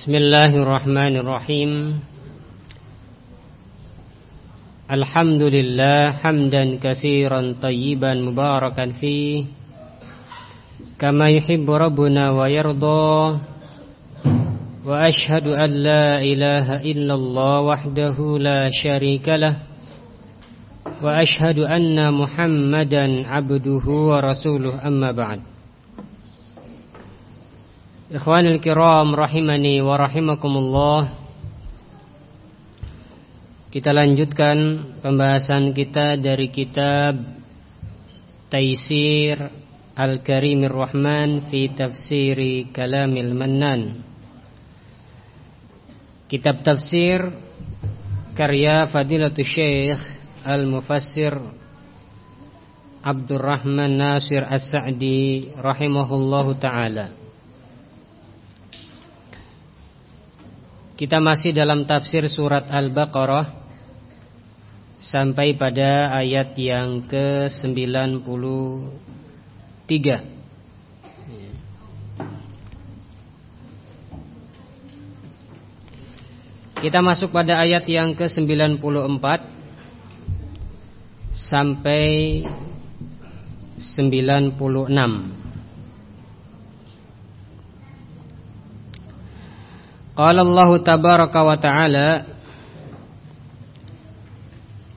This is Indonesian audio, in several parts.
Bismillahirrahmanirrahim. Alhamdulillah hamdan katsiran tayyiban mubarakan fi. Kama yuhibbu rabbuna wa ashhadu an la ilaha illallah wahdahu la syarikalah wa ashhadu anna muhammadan abduhu wa rasuluh. amma ba'd. Ikhwanul kiram rahimani wa rahimakumullah. Kita lanjutkan pembahasan kita dari kitab Taisir Al-Karimir Rahman fi tafsiri Kalamil Mannan. Kitab tafsir karya Fadilatul Syekh Al-Mufassir Abdurrahman Nasir As-Sa'di rahimahullahu taala Kita masih dalam tafsir surat Al-Baqarah Sampai pada ayat yang ke-93. Kita masuk pada ayat yang ke-94 Sampai 96 Qala Allah tabaraka wa ta'ala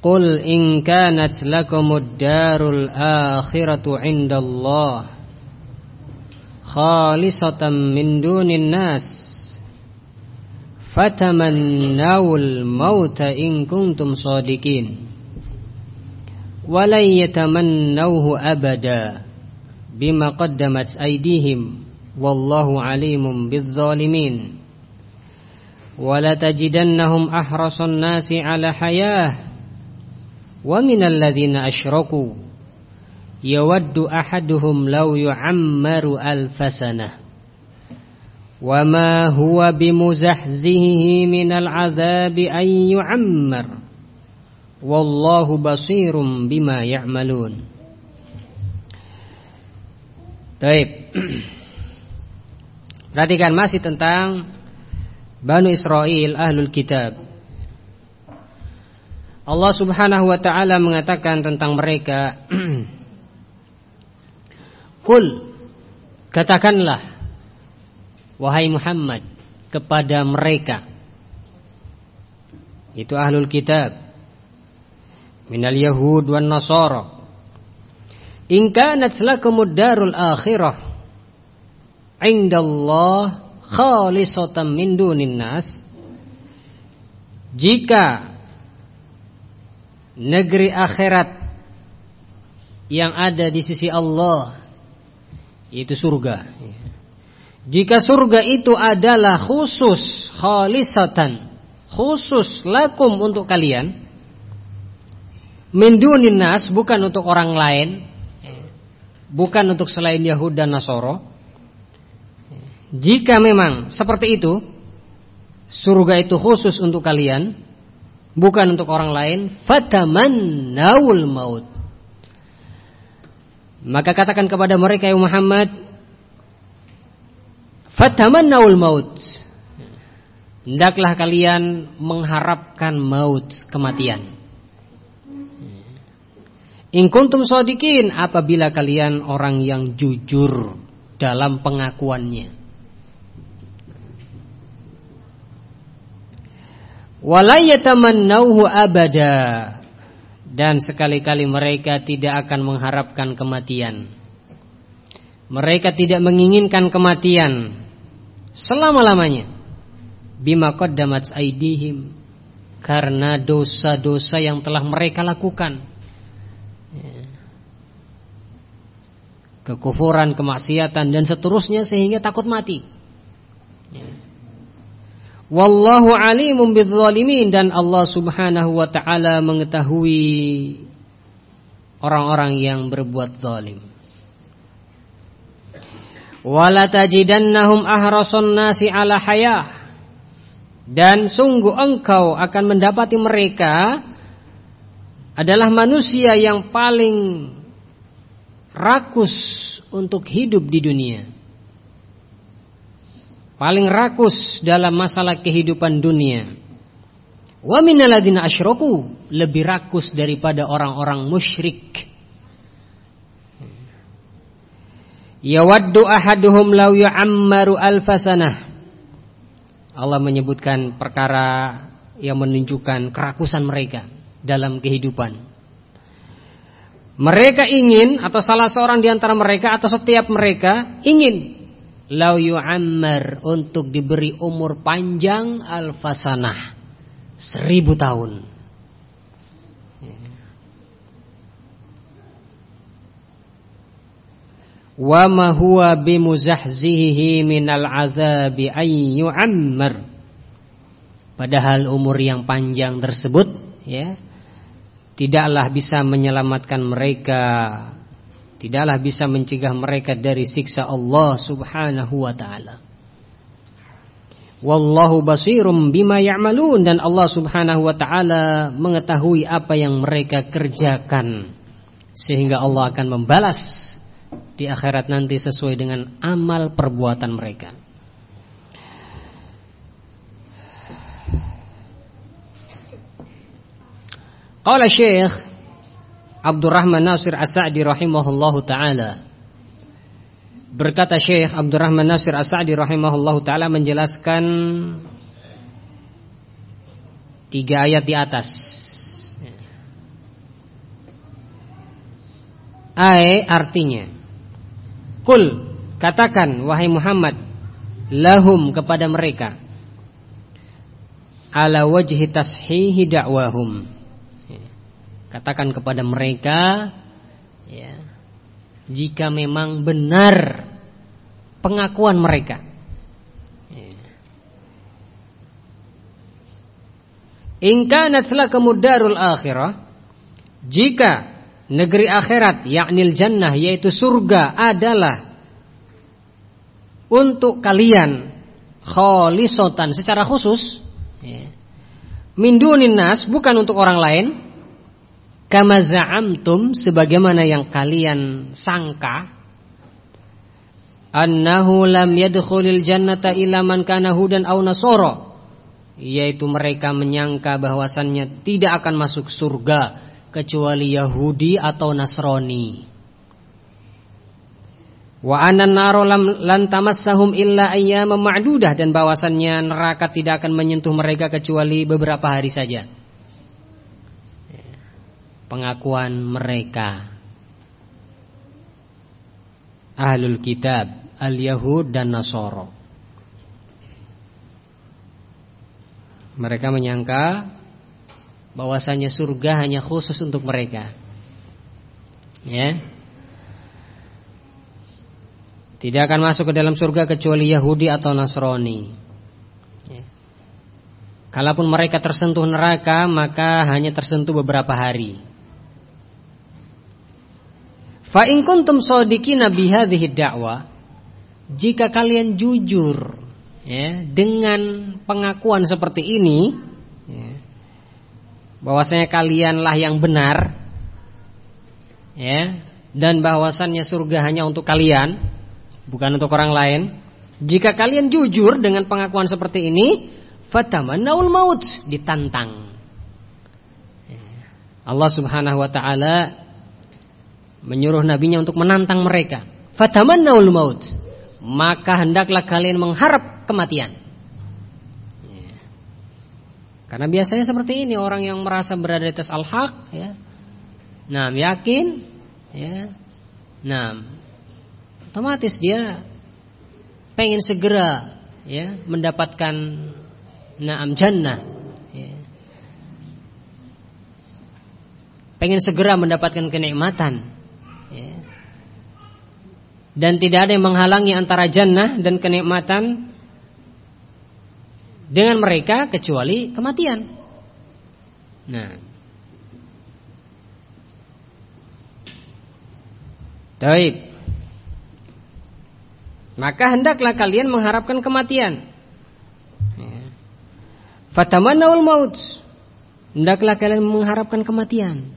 Qul in kanat lakumud darul akhiratu indallah khalisatan min dunin nas fatamannawul mauta in kuntum sadiqin walan yatamannawhu abada bima qaddamat aydihim wallahu alimun bizzalimin ولتجدنهم أحرص الناس على حياة ومن الذين أشركوا يود أحدهم لو يعمر ألف سنة وما هو بمزحزهه من العذاب أن يعمر والله بصير بما يعملون طيب Perhatikan masih tentang Banu Israel Ahlul Kitab. Allah subhanahu wa ta'ala mengatakan tentang mereka Kul Katakanlah Wahai Muhammad Kepada mereka. Itu Ahlul Kitab. Minal Yahud wan Nasara. In kanat lakumud darul akhirah Indallah khalisatan min dunin nas. Jika negeri akhirat yang ada di sisi Allah itu surga. Jika surga itu adalah khusus khalisatan khusus lakum untuk kalian min dunin nas bukan untuk orang lain bukan untuk selain Yahud dan Nasoro jika memang seperti itu Surga itu khusus untuk kalian Bukan untuk orang lain Fatamannawul maut. Maka katakan kepada mereka ya Muhammad Fatamannawul maut. Hendaklah kalian mengharapkan maut kematian. In kuntum sodikin apabila kalian orang yang jujur dalam pengakuannya. Walayatamannauhu abada dan sekali-kali mereka tidak akan mengharapkan kematian. Mereka tidak menginginkan kematian selama-lamanya. Bima aidihim karena dosa-dosa yang telah mereka lakukan. Kekufuran, kemaksiatan dan seterusnya sehingga takut mati. Wallahu alimun bidzalimin dan Allah Subhanahu wa taala mengetahui orang-orang yang berbuat zalim. Wala tajidannahum nasi ala hayah. Dan sungguh engkau akan mendapati mereka adalah manusia yang paling rakus untuk hidup di dunia. Paling rakus dalam masalah kehidupan dunia. Wa minalladzina asyraku lebih rakus daripada orang-orang musyrik. Yawaddu ahaduhum law yu'ammaru alfasanah. Allah menyebutkan perkara yang menunjukkan kerakusan mereka dalam kehidupan. Mereka ingin atau salah seorang di antara mereka atau setiap mereka ingin lau yu'ammar untuk diberi umur panjang alfasanah seribu tahun. Wa ma huwa bimuzahzihi minal azabi ay yu'ammar. Padahal umur yang panjang tersebut ya tidaklah bisa menyelamatkan mereka tidaklah bisa mencegah mereka dari siksa Allah Subhanahu wa taala. Wallahu basirum bima ya'malun dan Allah Subhanahu wa taala mengetahui apa yang mereka kerjakan sehingga Allah akan membalas di akhirat nanti sesuai dengan amal perbuatan mereka. Qala Syekh Abdurrahman Nasir As-Sa'di rahimahullahu taala. Berkata Syekh Abdurrahman Nasir As-Sa'di rahimahullahu taala menjelaskan tiga ayat di atas. Ai artinya Kul katakan wahai Muhammad lahum kepada mereka ala wajhi tashihi da'wahum Katakan kepada mereka ya, Jika memang benar Pengakuan mereka ya. Ingkanat kemudarul akhirah Jika negeri akhirat yaknil jannah yaitu surga adalah untuk kalian kholisotan secara khusus ya. Mindunin nas bukan untuk orang lain kama za'amtum sebagaimana yang kalian sangka annahu lam yadkhulil jannata illa man kana hudan aw nasara yaitu mereka menyangka bahwasannya tidak akan masuk surga kecuali Yahudi atau Nasrani. Wa anan naro lan tamassahum illa ayyaman ma'dudah dan bahwasannya neraka tidak akan menyentuh mereka kecuali beberapa hari saja pengakuan mereka. Ahlul Kitab Al-Yahud dan Nasoro Mereka menyangka bahwasanya surga hanya khusus untuk mereka. Ya. Tidak akan masuk ke dalam surga kecuali Yahudi atau Nasrani. Ya. Kalaupun mereka tersentuh neraka Maka hanya tersentuh beberapa hari Fa in kuntum shadiqina bihadhihi da'wah jika kalian jujur ya dengan pengakuan seperti ini ya, bahwasanya kalianlah yang benar ya dan bahwasannya surga hanya untuk kalian bukan untuk orang lain jika kalian jujur dengan pengakuan seperti ini fatamannaul maut ditantang ya. Allah Subhanahu wa taala menyuruh nabinya untuk menantang mereka. Fatamannaul maut. Maka hendaklah kalian mengharap kematian. Ya. Karena biasanya seperti ini orang yang merasa berada di atas al-haq ya. Nah, yakin ya. Nah, otomatis dia pengen segera ya mendapatkan naam jannah ya. Pengen segera mendapatkan kenikmatan dan tidak ada yang menghalangi antara jannah dan kenikmatan dengan mereka kecuali kematian. Nah. Taib. Maka hendaklah kalian mengharapkan kematian. Fatamannawul maut. Hendaklah kalian mengharapkan kematian.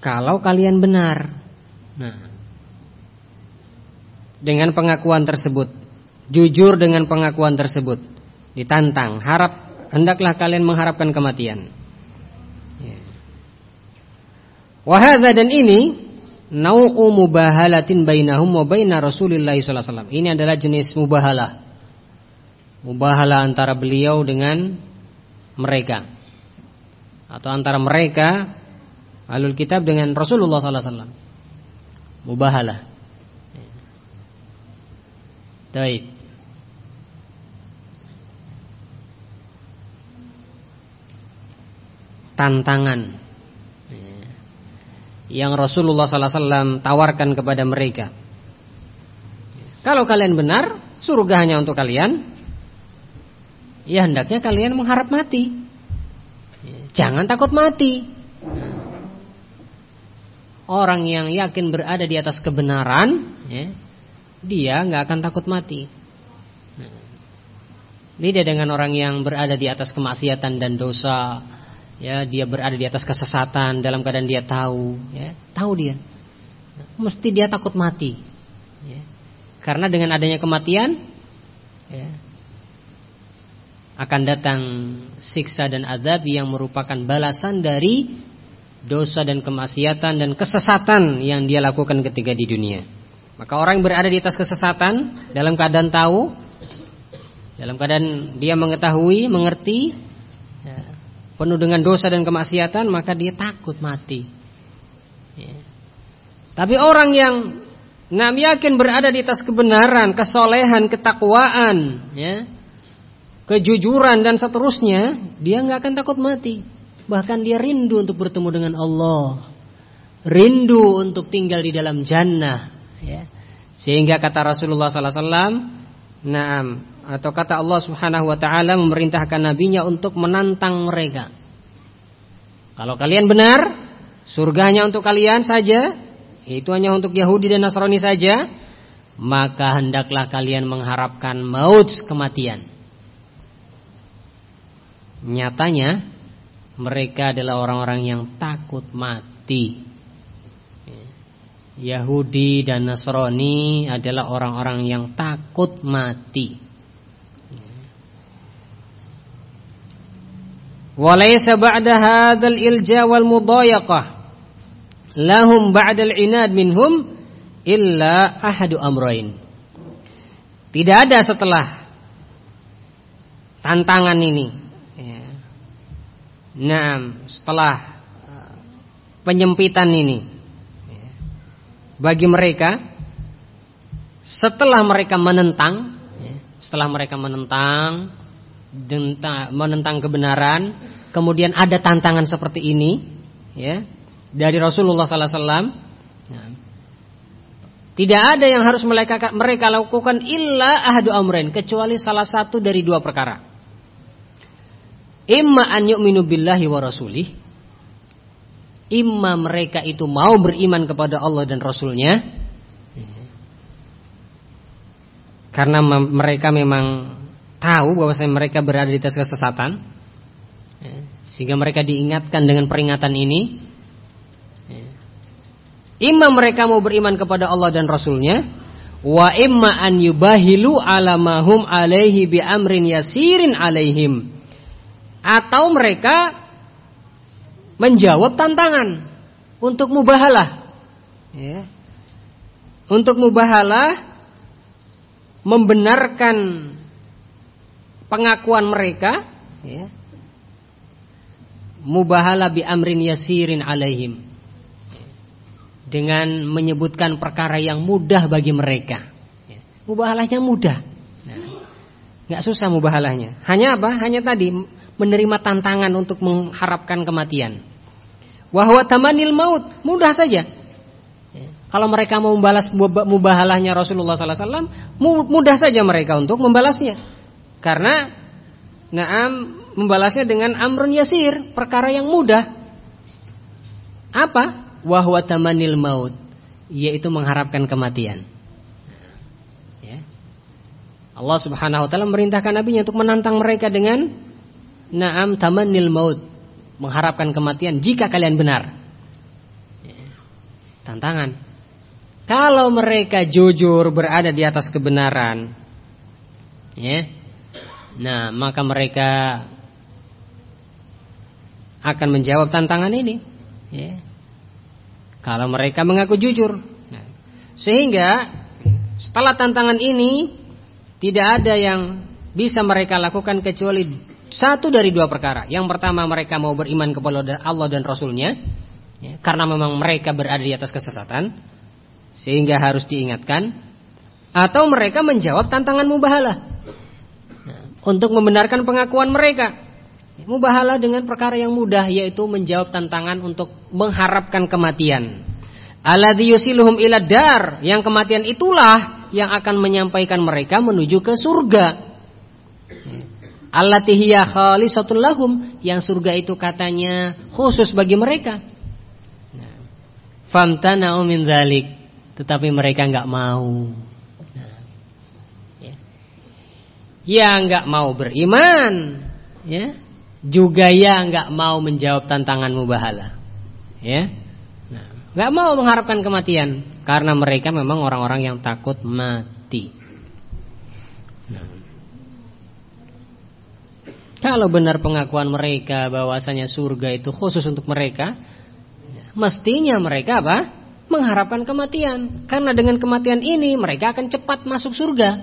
Kalau kalian benar. Nah, dengan pengakuan tersebut, jujur dengan pengakuan tersebut, ditantang, harap hendaklah kalian mengharapkan kematian. Ya. Wahada dan ini nau'u mubahalatin bainahum wa baina Rasulillah sallallahu alaihi wasallam. Ini adalah jenis mubahalah. Mubahalah antara beliau dengan mereka. Atau antara mereka alul kitab dengan Rasulullah sallallahu alaihi. Mubahalah. Baik. Tantangan yang Rasulullah wasallam tawarkan kepada mereka. Kalau kalian benar, surga hanya untuk kalian. Ya hendaknya kalian mengharap mati. Jangan takut mati. Orang yang yakin berada di atas kebenaran, ya, dia nggak akan takut mati. Beda dengan orang yang berada di atas kemaksiatan dan dosa, ya dia berada di atas kesesatan dalam keadaan dia tahu, ya tahu dia, mesti dia takut mati, ya. karena dengan adanya kematian, ya, akan datang siksa dan azab yang merupakan balasan dari dosa dan kemaksiatan dan kesesatan yang dia lakukan ketika di dunia. Maka orang yang berada di atas kesesatan dalam keadaan tahu, dalam keadaan dia mengetahui, mengerti, ya, penuh dengan dosa dan kemaksiatan, maka dia takut mati. Ya. Tapi orang yang nam yakin berada di atas kebenaran, kesolehan, ketakwaan, ya, kejujuran dan seterusnya, dia nggak akan takut mati. Bahkan dia rindu untuk bertemu dengan Allah, rindu untuk tinggal di dalam jannah ya. Sehingga kata Rasulullah wasallam, "Na'am," atau kata Allah Subhanahu wa taala memerintahkan nabinya untuk menantang mereka. Kalau kalian benar, surga hanya untuk kalian saja, itu hanya untuk Yahudi dan Nasrani saja, maka hendaklah kalian mengharapkan maut kematian. Nyatanya mereka adalah orang-orang yang takut mati. Yahudi dan Nasrani adalah orang-orang yang takut mati. Walaysa ba'da hadzal ilja wal mudayaqah lahum ba'da al-inad minhum illa ahadu amrain. Tidak ada setelah tantangan ini. Nah, setelah uh, penyempitan ini. Bagi mereka setelah mereka menentang setelah mereka menentang menentang kebenaran kemudian ada tantangan seperti ini ya dari Rasulullah sallallahu alaihi tidak ada yang harus mereka lakukan illa ahadu amrin kecuali salah satu dari dua perkara imma an yu'minu billahi wa rasulih. Imma mereka itu mau beriman kepada Allah dan Rasulnya. Karena mereka memang tahu bahwa mereka berada di atas kesesatan. Sehingga mereka diingatkan dengan peringatan ini. Imma mereka mau beriman kepada Allah dan Rasulnya. Wa imma an yubahilu alamahum alaihi bi amrin yasirin alaihim Atau mereka menjawab tantangan untuk mubahalah. Ya. Untuk mubahalah membenarkan pengakuan mereka ya. Mubahalah bi amrin yasirin alaihim. Dengan menyebutkan perkara yang mudah bagi mereka. Ya. Mubahalahnya mudah. Nah, nggak susah mubahalahnya. Hanya apa? Hanya tadi menerima tantangan untuk mengharapkan kematian. Wahwa tamanil maut, mudah saja. Ya. Kalau mereka mau membalas mubahalahnya Rasulullah sallallahu alaihi wasallam, mudah saja mereka untuk membalasnya. Karena na'am membalasnya dengan amrun yasir, perkara yang mudah. Apa? Wahwa tamanil maut, yaitu mengharapkan kematian. Ya. Allah Subhanahu wa taala merintahkan nabinya untuk menantang mereka dengan na'am tamanil maut, mengharapkan kematian jika kalian benar. Tantangan. Kalau mereka jujur berada di atas kebenaran, ya. Nah, maka mereka akan menjawab tantangan ini, ya. Kalau mereka mengaku jujur. Nah, sehingga setelah tantangan ini tidak ada yang bisa mereka lakukan kecuali satu dari dua perkara. Yang pertama mereka mau beriman kepada Allah dan Rasulnya, ya, karena memang mereka berada di atas kesesatan sehingga harus diingatkan. Atau mereka menjawab tantangan mubahalah nah, untuk membenarkan pengakuan mereka. Mubahalah dengan perkara yang mudah yaitu menjawab tantangan untuk mengharapkan kematian. Alladzi yusiluhum ila dar. Yang kematian itulah yang akan menyampaikan mereka menuju ke surga allati hiya khalisatul lahum. Yang surga itu katanya khusus bagi mereka. Nah, famtana'u min dzalik tetapi mereka nggak mau. Nah, ya. ya nggak mau beriman, ya. Juga ya nggak mau menjawab tantangan mubahala, ya. Nah, nggak mau mengharapkan kematian. Karena mereka memang orang-orang yang takut mati. Nah. Kalau benar pengakuan mereka bahwasanya surga itu khusus untuk mereka, mestinya mereka apa? mengharapkan kematian. Karena dengan kematian ini mereka akan cepat masuk surga.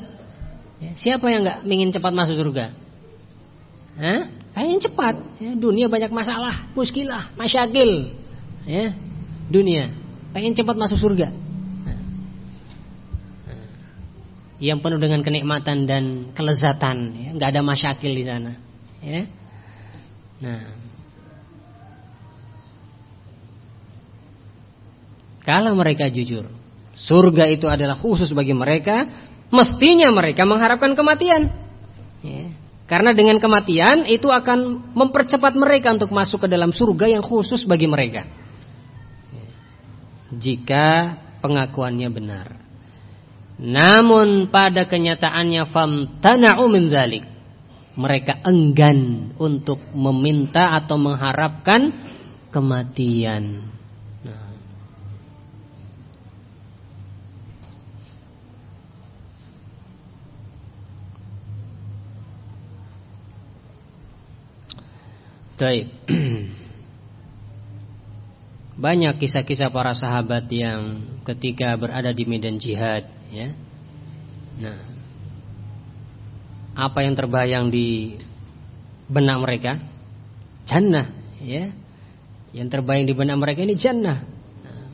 Ya, siapa yang nggak ingin cepat masuk surga? Hah? Pengen cepat. Ya, dunia banyak masalah, muskilah, masyagil. Ya, dunia. Pengen cepat masuk surga. Yang penuh dengan kenikmatan dan kelezatan, ya, nggak ada masyakil di sana. Ya. Nah, Kalau mereka jujur, surga itu adalah khusus bagi mereka, mestinya mereka mengharapkan kematian. Ya. Karena dengan kematian itu akan mempercepat mereka untuk masuk ke dalam surga yang khusus bagi mereka. Ya. Jika pengakuannya benar. Namun pada kenyataannya famtana'u min dzalik. Mereka enggan untuk meminta atau mengharapkan kematian. Baik. Banyak kisah-kisah para sahabat yang ketika berada di medan jihad, ya. Nah, apa yang terbayang di benak mereka? Jannah, ya. Yang terbayang di benak mereka ini jannah. Nah,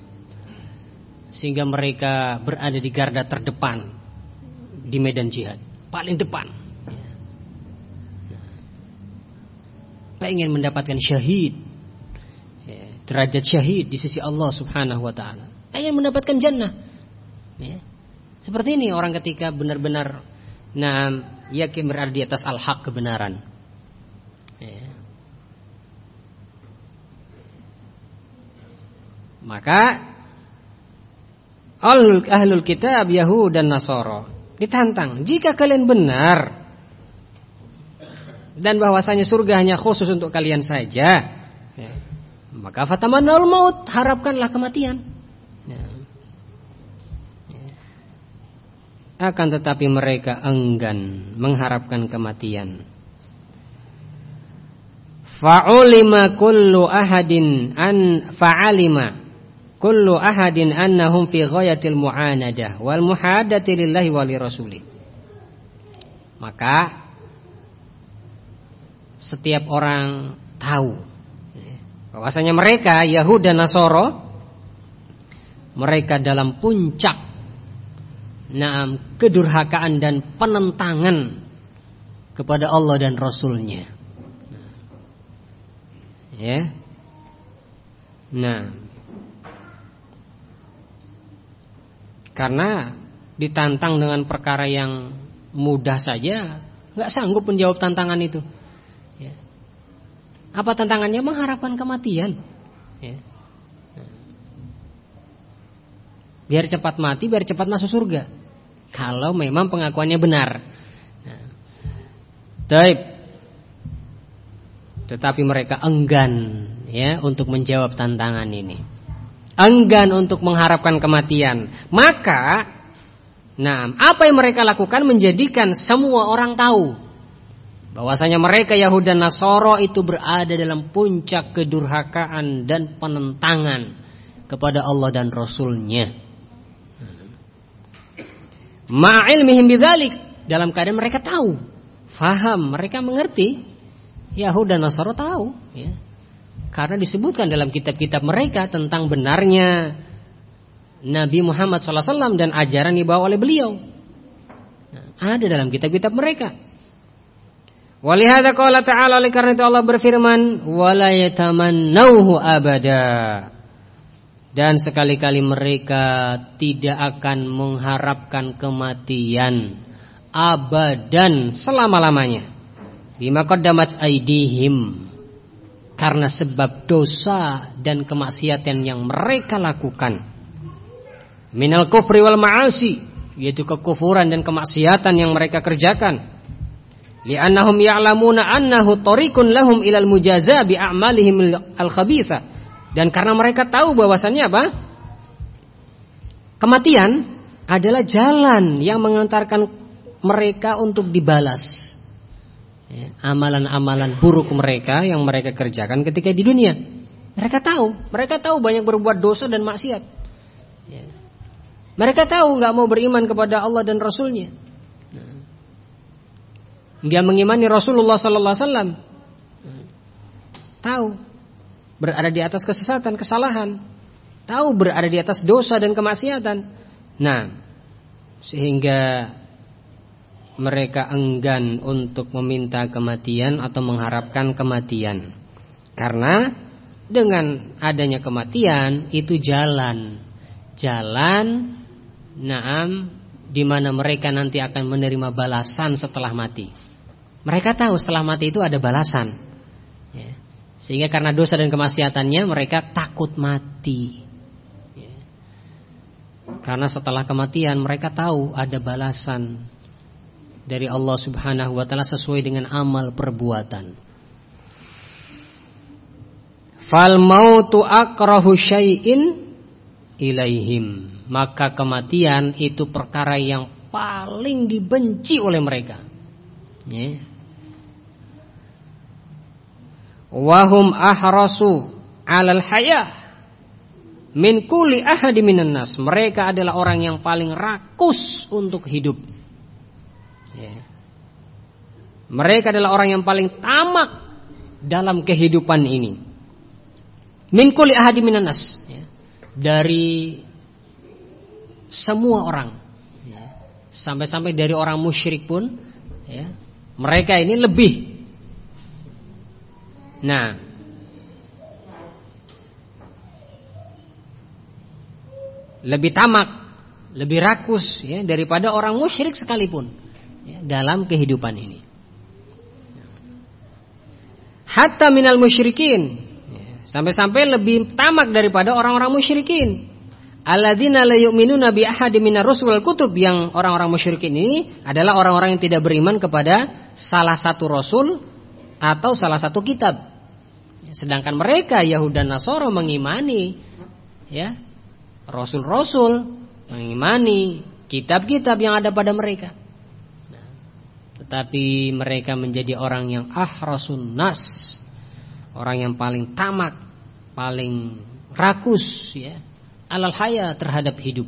sehingga mereka berada di garda terdepan di medan jihad, paling depan. pengen mendapatkan syahid ya, derajat syahid di sisi Allah Subhanahu wa taala pengen mendapatkan jannah ya. seperti ini orang ketika benar-benar nah yakin berada di atas al-haq kebenaran ya. maka ahlul kitab Yahud dan Nasoro ditantang jika kalian benar dan bahwasanya surga hanya khusus untuk kalian saja, ya, maka fatamannal maut, harapkanlah kematian. Akan tetapi mereka enggan mengharapkan kematian. Fa'ulima kullu ahadin an fa'alima kullu ahadin annahum fi ghayatil mu'anadah wal muhadati lillahi wa li Maka setiap orang tahu bahwasanya mereka Yahud dan Nasoro mereka dalam puncak naam kedurhakaan dan penentangan kepada Allah dan Rasulnya ya nah karena ditantang dengan perkara yang mudah saja nggak sanggup menjawab tantangan itu apa tantangannya? Mengharapkan kematian. Ya. Biar cepat mati, biar cepat masuk surga. Kalau memang pengakuannya benar. Nah. Tetapi mereka enggan ya untuk menjawab tantangan ini. enggan untuk mengharapkan kematian. Maka, nah, apa yang mereka lakukan menjadikan semua orang tahu bahwasanya mereka Yahudi dan Nasoro itu berada dalam puncak kedurhakaan dan penentangan kepada Allah dan Rasulnya. Ma'ilmihim bidzalik dalam keadaan mereka tahu, faham, mereka mengerti. Yahudi dan Nasoro tahu, ya. Karena disebutkan dalam kitab-kitab mereka tentang benarnya Nabi Muhammad SAW dan ajaran dibawa oleh beliau. Nah, ada dalam kitab-kitab mereka. Walihada qala ta'ala oleh karena itu Allah berfirman wala yatamannauhu abada. Dan sekali-kali mereka tidak akan mengharapkan kematian abadan selama-lamanya. Bima qaddamat aidihim. Karena sebab dosa dan kemaksiatan yang mereka lakukan. Minal kufri wal ma'asi, yaitu kekufuran dan kemaksiatan yang mereka kerjakan li'annahum ya'lamuna annahu tariqun lahum ilal mujaza bi a'malihim al-khabitha dan karena mereka tahu bahwasannya apa? Kematian adalah jalan yang mengantarkan mereka untuk dibalas. Ya, amalan-amalan buruk mereka yang mereka kerjakan ketika di dunia. Mereka tahu mereka tahu banyak berbuat dosa dan maksiat. Ya. mereka tahu nggak mau beriman kepada Allah dan Rasulnya. Dia mengimani Rasulullah sallallahu alaihi wasallam. Tahu berada di atas kesesatan, kesalahan. Tahu berada di atas dosa dan kemaksiatan. Nah, sehingga mereka enggan untuk meminta kematian atau mengharapkan kematian. Karena dengan adanya kematian itu jalan jalan naam di mana mereka nanti akan menerima balasan setelah mati. Mereka tahu setelah mati itu ada balasan. Sehingga karena dosa dan kemaksiatannya mereka takut mati. Ya. Karena setelah kematian mereka tahu ada balasan dari Allah Subhanahu wa taala sesuai dengan amal perbuatan. Fal mautu akrahu syai'in ilaihim. Maka kematian itu perkara yang paling dibenci oleh mereka. Ya wahum ahrasu alal hayah min kulli ahadi minan nas. Mereka adalah orang yang paling rakus untuk hidup. Ya. Mereka adalah orang yang paling tamak dalam kehidupan ini. Min kulli ahadi minan nas. Ya. Dari semua orang. Ya. Sampai-sampai dari orang musyrik pun. Ya. Mereka ini lebih Nah, lebih tamak, lebih rakus ya daripada orang musyrik sekalipun ya, dalam kehidupan ini. Hatta minal musyrikin ya, sampai-sampai lebih tamak daripada orang-orang musyrikin. Alladzina la yu'minuna bi ahadin minar rusul kutub yang orang-orang musyrikin ini adalah orang-orang yang tidak beriman kepada salah satu rasul atau salah satu kitab. Sedangkan mereka Yahudi dan Nasoro mengimani ya rasul-rasul, mengimani kitab-kitab yang ada pada mereka. Tetapi mereka menjadi orang yang ahrasun nas, orang yang paling tamak, paling rakus ya, alal haya terhadap hidup.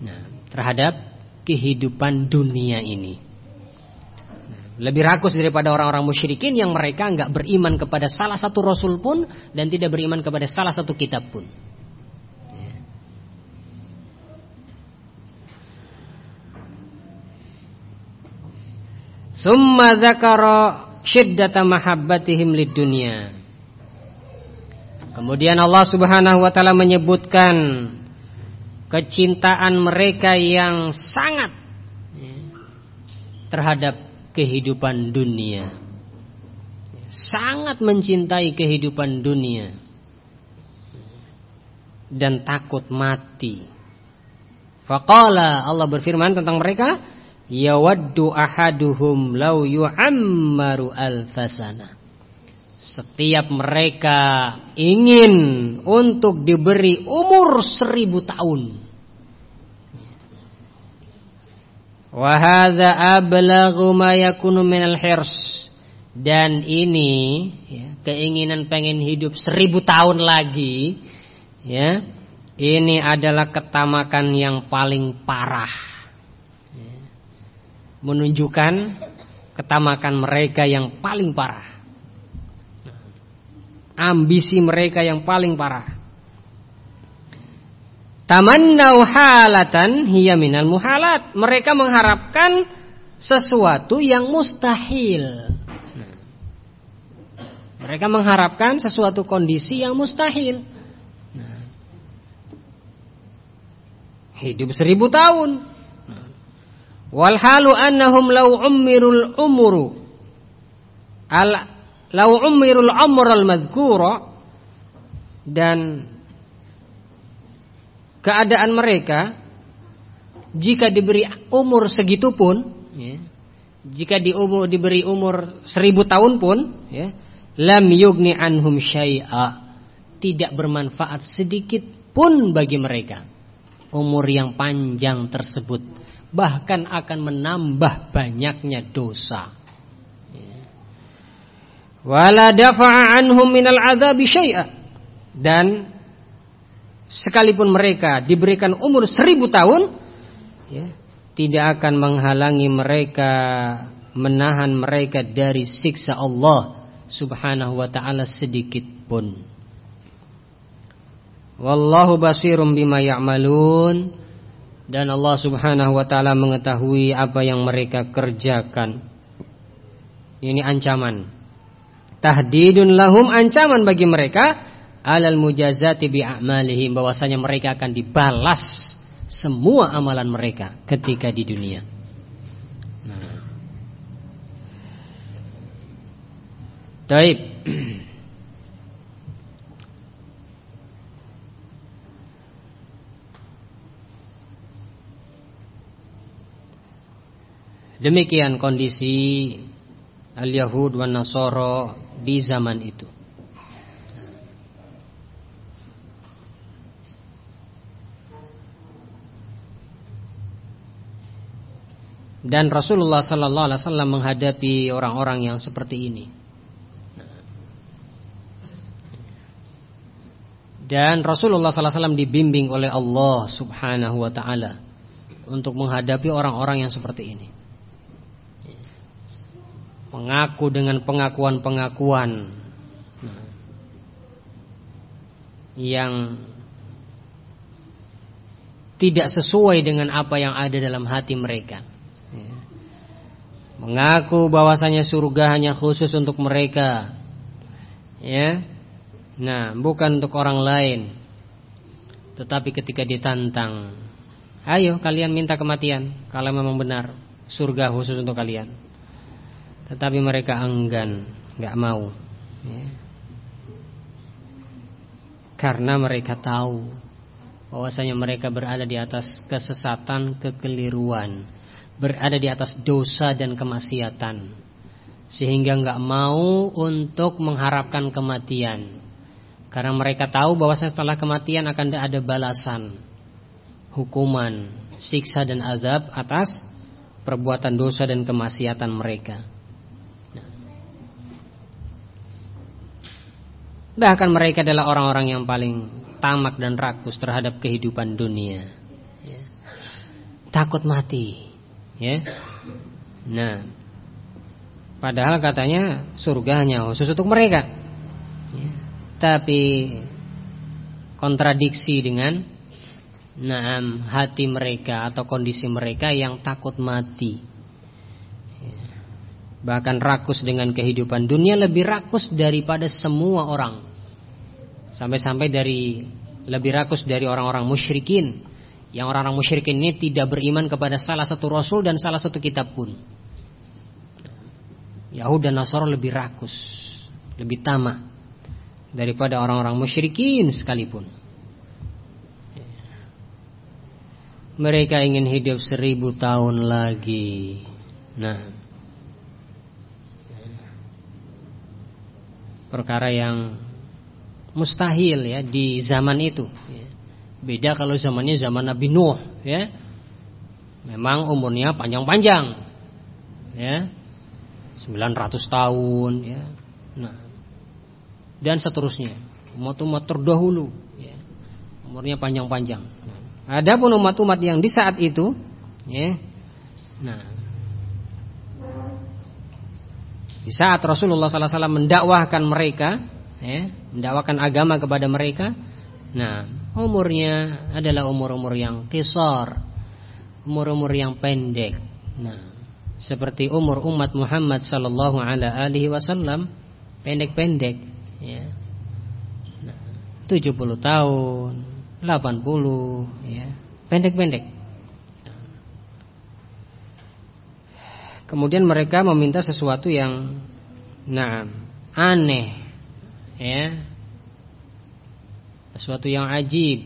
Nah, terhadap kehidupan dunia ini lebih rakus daripada orang-orang musyrikin yang mereka nggak beriman kepada salah satu rasul pun dan tidak beriman kepada salah satu kitab pun. Summa dzakara syiddata mahabbatihim lid dunya. Kemudian Allah Subhanahu wa taala menyebutkan kecintaan mereka yang sangat ya, terhadap kehidupan dunia. Sangat mencintai kehidupan dunia. Dan takut mati. Faqala Allah berfirman tentang mereka, yawaddu ahaduhum law yu'ammaru alfasana. setiap mereka ingin untuk diberi umur seribu tahun. Wahada ma yakunu minal hirs. Dan ini ya, keinginan pengen hidup seribu tahun lagi, ya, ini adalah ketamakan yang paling parah. Ya. Menunjukkan ketamakan mereka yang paling parah ambisi mereka yang paling parah. Tamannau halatan hiya minal muhalat. Mereka mengharapkan sesuatu yang mustahil. mereka mengharapkan sesuatu kondisi yang mustahil. hidup seribu tahun. Walhalu annahum lau ummirul umuru al lau umirul amral madhkura dan keadaan mereka jika diberi umur segitu pun ya, jika di umur, diberi umur seribu tahun pun ya, lam yugni anhum syai'a. Tidak bermanfaat sedikit pun bagi mereka umur yang panjang tersebut. Bahkan akan menambah banyaknya dosa. Wala dafa'a anhum minal azabi syai'a. Dan sekalipun mereka diberikan umur seribu tahun ya, tidak akan menghalangi mereka menahan mereka dari siksa Allah subhanahu wa ta'ala sedikit pun. Wallahu basirum bima ya'malun. Dan Allah subhanahu wa ta'ala mengetahui apa yang mereka kerjakan. Ini ancaman. Tahdidun lahum ancaman bagi mereka alal mujazati bi a'malihim bahwasanya mereka akan dibalas semua amalan mereka ketika di dunia. Nah. Taib. Demikian kondisi al-Yahud wa Nasoro di zaman itu. Dan Rasulullah sallallahu alaihi wasallam menghadapi orang-orang yang seperti ini. Dan Rasulullah sallallahu alaihi wasallam dibimbing oleh Allah Subhanahu wa taala untuk menghadapi orang-orang yang seperti ini mengaku dengan pengakuan-pengakuan yang tidak sesuai dengan apa yang ada dalam hati mereka. Mengaku bahwasanya surga hanya khusus untuk mereka. Ya. Nah, bukan untuk orang lain. Tetapi ketika ditantang, ayo kalian minta kematian kalau memang benar surga khusus untuk kalian. Tetapi mereka enggan, nggak mau. Ya. Karena mereka tahu bahwasanya mereka berada di atas kesesatan, kekeliruan, berada di atas dosa dan kemaksiatan, sehingga nggak mau untuk mengharapkan kematian. Karena mereka tahu bahwa setelah kematian akan ada balasan, hukuman, siksa dan azab atas perbuatan dosa dan kemaksiatan mereka. Bahkan mereka adalah orang-orang yang paling tamak dan rakus terhadap kehidupan dunia. Ya. Takut mati. Ya. Nah, padahal katanya surga hanya khusus untuk mereka. Ya. Tapi kontradiksi dengan naam hati mereka atau kondisi mereka yang takut mati. Bahkan rakus dengan kehidupan dunia lebih rakus daripada semua orang. Sampai-sampai dari lebih rakus dari orang-orang musyrikin. Yang orang-orang musyrikin ini tidak beriman kepada salah satu rasul dan salah satu kitab pun. Yahud dan Nasara lebih rakus, lebih tamak daripada orang-orang musyrikin sekalipun. Mereka ingin hidup seribu tahun lagi. Nah, perkara yang mustahil ya di zaman itu. Beda kalau zamannya zaman Nabi Nuh, ya. Memang umurnya panjang-panjang, ya, 900 tahun, ya. Nah, dan seterusnya. Umat-umat terdahulu, ya. umurnya panjang-panjang. Nah, Adapun umat-umat yang di saat itu, ya, nah, di saat Rasulullah SAW mendakwahkan mereka, ya, mendakwahkan agama kepada mereka, nah umurnya adalah umur-umur yang kisar, umur-umur yang pendek. Nah, seperti umur umat Muhammad Sallallahu Alaihi Wasallam pendek-pendek, ya, nah, 70 tahun, 80, ya, pendek-pendek. Kemudian mereka meminta sesuatu yang nah aneh ya. Sesuatu yang ajib.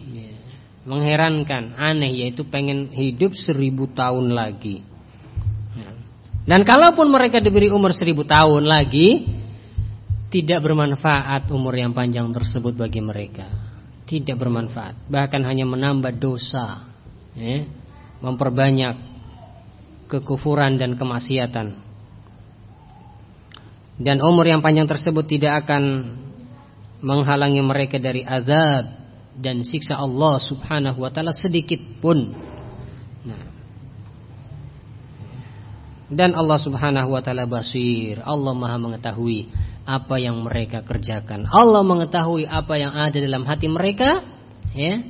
Mengherankan, aneh yaitu pengen hidup seribu tahun lagi. Dan kalaupun mereka diberi umur seribu tahun lagi Tidak bermanfaat umur yang panjang tersebut bagi mereka Tidak bermanfaat Bahkan hanya menambah dosa ya. Memperbanyak kekufuran dan kemaksiatan. Dan umur yang panjang tersebut tidak akan menghalangi mereka dari azab dan siksa Allah Subhanahu wa taala sedikit pun. Nah. Dan Allah Subhanahu wa taala basir, Allah Maha mengetahui apa yang mereka kerjakan. Allah mengetahui apa yang ada dalam hati mereka, ya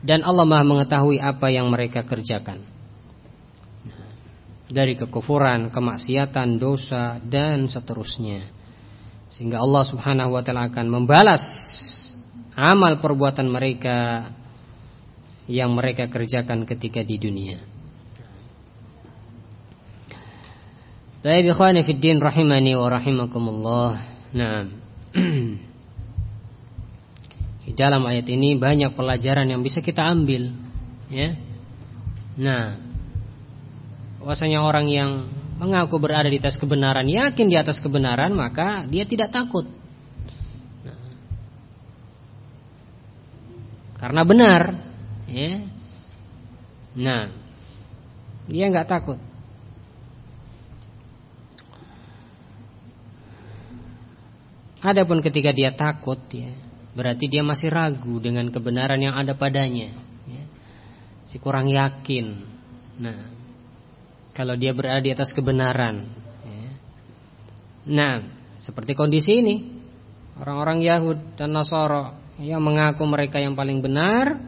dan Allah Maha mengetahui apa yang mereka kerjakan dari kekufuran, kemaksiatan, dosa dan seterusnya. Sehingga Allah Subhanahu wa taala akan membalas amal perbuatan mereka yang mereka kerjakan ketika di dunia. Baik ikhwani fid din rahimani wa rahimakumullah. Nah. Di dalam ayat ini banyak pelajaran yang bisa kita ambil, ya. Nah, bahwasanya orang yang mengaku berada di atas kebenaran, yakin di atas kebenaran, maka dia tidak takut. Karena benar, ya. Nah, dia nggak takut. Adapun ketika dia takut, ya, Berarti dia masih ragu dengan kebenaran yang ada padanya ya. Si kurang yakin Nah Kalau dia berada di atas kebenaran ya. Nah Seperti kondisi ini Orang-orang Yahud dan Nasoro Yang mengaku mereka yang paling benar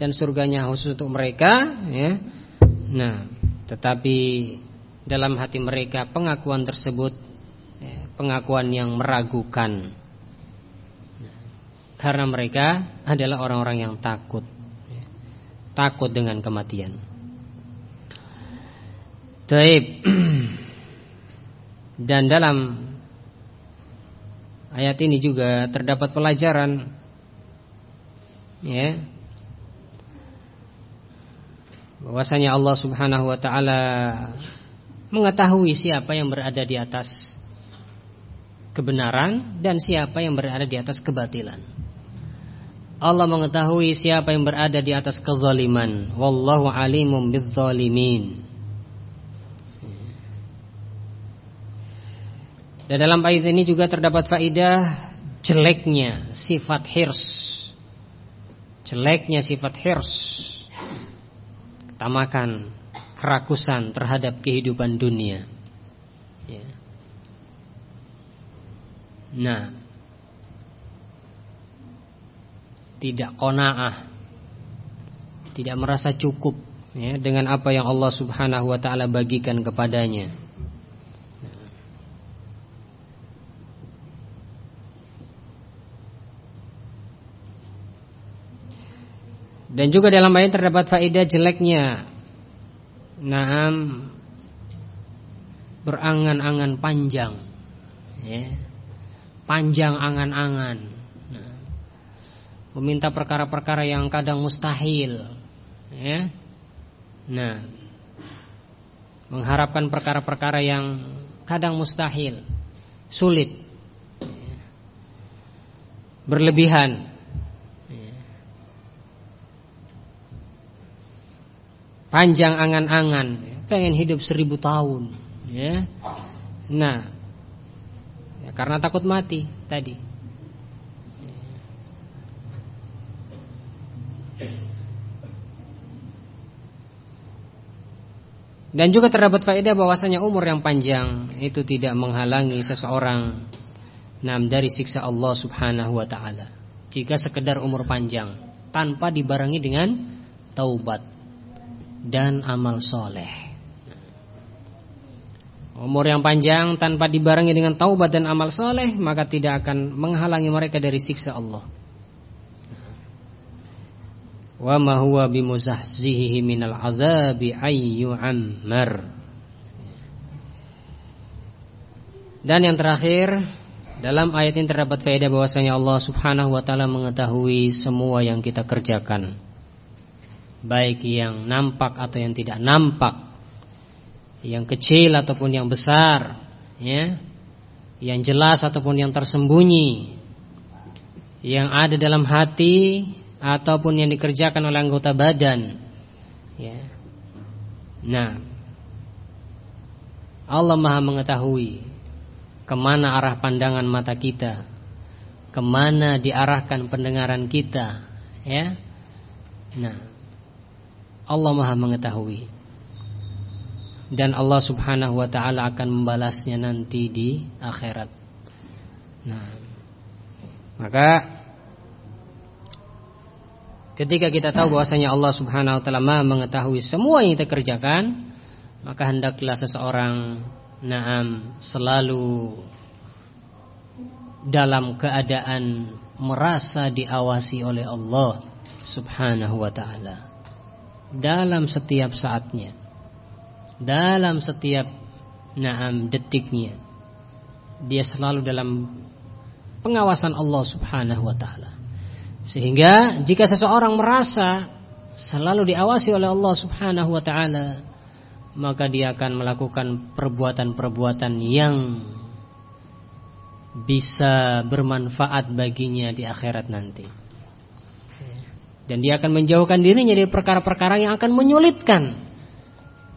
Dan surganya khusus untuk mereka ya. Nah Tetapi Dalam hati mereka pengakuan tersebut ya, Pengakuan yang meragukan karena mereka adalah orang-orang yang takut Takut dengan kematian Taib Dan dalam Ayat ini juga terdapat pelajaran Ya bahwasanya Allah Subhanahu wa taala mengetahui siapa yang berada di atas kebenaran dan siapa yang berada di atas kebatilan. Allah mengetahui siapa yang berada di atas kezaliman. Wallahu alimum bizzalimin. Dan dalam ayat ini juga terdapat faidah jeleknya sifat hirs. Jeleknya sifat hirs. Ketamakan, kerakusan terhadap kehidupan dunia. Ya. Nah, tidak kona'ah tidak merasa cukup ya, dengan apa yang Allah Subhanahu wa taala bagikan kepadanya. Dan juga dalam ayat terdapat faedah jeleknya. Naam. Berangan-angan panjang. Ya. Panjang angan-angan. Meminta perkara-perkara yang kadang mustahil. Ya. Nah. Mengharapkan perkara-perkara yang kadang mustahil. Sulit, berlebihan. Panjang angan-angan, pengen hidup seribu tahun, ya. Nah, ya, karena takut mati tadi. Dan juga terdapat faedah bahwasanya umur yang panjang itu tidak menghalangi seseorang nam dari siksa Allah Subhanahu wa taala. Jika sekedar umur panjang tanpa dibarengi dengan taubat dan amal soleh. Umur yang panjang tanpa dibarengi dengan taubat dan amal soleh maka tidak akan menghalangi mereka dari siksa Allah. Wa ma huwa bimuzahzihi minal azabi ammar. Dan yang terakhir dalam ayat ini terdapat faedah bahwasanya Allah Subhanahu wa taala mengetahui semua yang kita kerjakan baik yang nampak atau yang tidak nampak yang kecil ataupun yang besar ya yang jelas ataupun yang tersembunyi yang ada dalam hati ataupun yang dikerjakan oleh anggota badan. Ya. Nah, Allah Maha mengetahui ke mana arah pandangan mata kita, ke mana diarahkan pendengaran kita, ya. Nah, Allah Maha mengetahui. Dan Allah Subhanahu wa taala akan membalasnya nanti di akhirat. Nah, maka Ketika kita tahu bahwasanya Allah Subhanahu wa taala Maha mengetahui semua yang kita kerjakan, maka hendaklah seseorang naam selalu dalam keadaan merasa diawasi oleh Allah Subhanahu wa taala dalam setiap saatnya. Dalam setiap naam detiknya. Dia selalu dalam pengawasan Allah Subhanahu wa taala. Sehingga jika seseorang merasa selalu diawasi oleh Allah Subhanahu wa taala, maka dia akan melakukan perbuatan-perbuatan yang bisa bermanfaat baginya di akhirat nanti. Dan dia akan menjauhkan dirinya dari perkara-perkara yang akan menyulitkan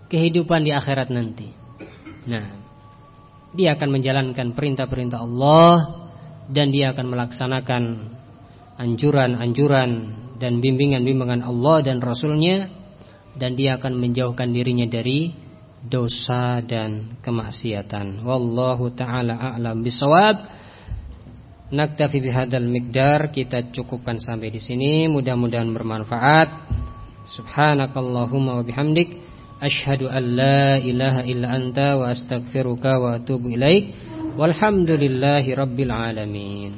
kehidupan di akhirat nanti. Nah, dia akan menjalankan perintah-perintah Allah dan dia akan melaksanakan anjuran-anjuran dan bimbingan-bimbingan Allah dan Rasulnya dan dia akan menjauhkan dirinya dari dosa dan kemaksiatan. Wallahu taala a'lam bisawab. Naktafi bihadzal miqdar, kita cukupkan sampai di sini. Mudah-mudahan bermanfaat. Subhanakallahumma wa bihamdik asyhadu an la ilaha illa anta wa astaghfiruka wa atubu ilaik. Walhamdulillahi rabbil alamin.